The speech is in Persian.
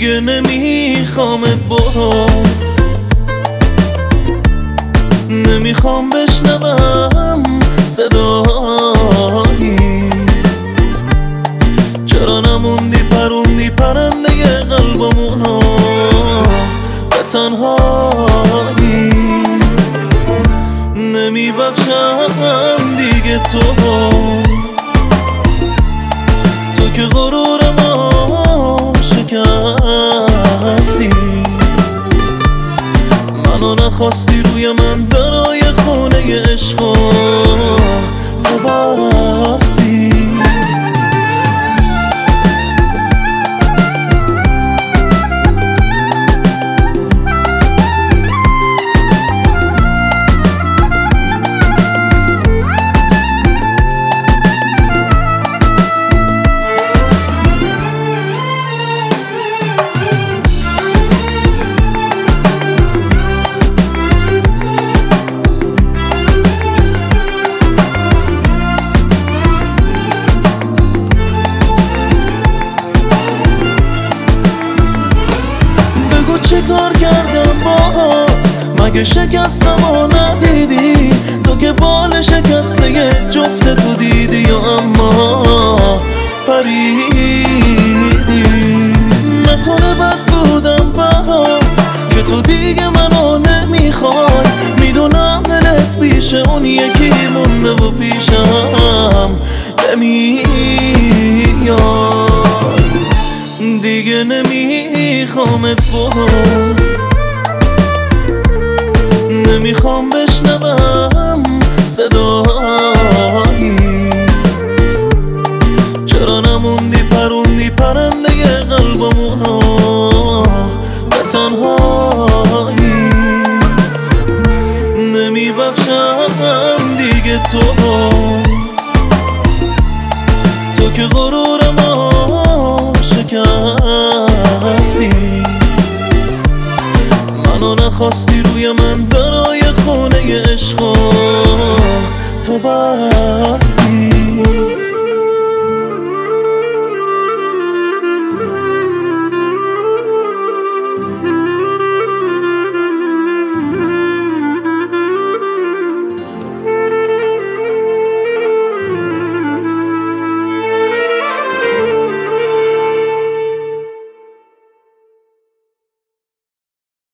دیگه نمیخوامت برو نمی‌خوام بشنوم صدایی. چرا نموندی پروندی پرنده قلبمونو؟ به تنهایی. نمیبخشم دیگه تو. تو که غرور منو نخواستی روی من درای خونه عشق تو مگه شکستم و ندیدی تو که بال شکسته جفت تو دیدی یا اما پریدی. نکنه بد بودم برات که تو دیگه منو نمی‌خوای. می‌دونم دلت پیش اون یکی مونده و پیشم نمیاد. دیگه نمیخوامت برو نمی‌خوام بشنوم صدایی. چرا نموندی پروندی پرنده قلبمونو؟ به تنهایی. نمیبخشم دیگه تو. تو که غرور ما شکستی منو نخواستی روی من درای